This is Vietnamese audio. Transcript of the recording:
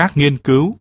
các nghiên cứu.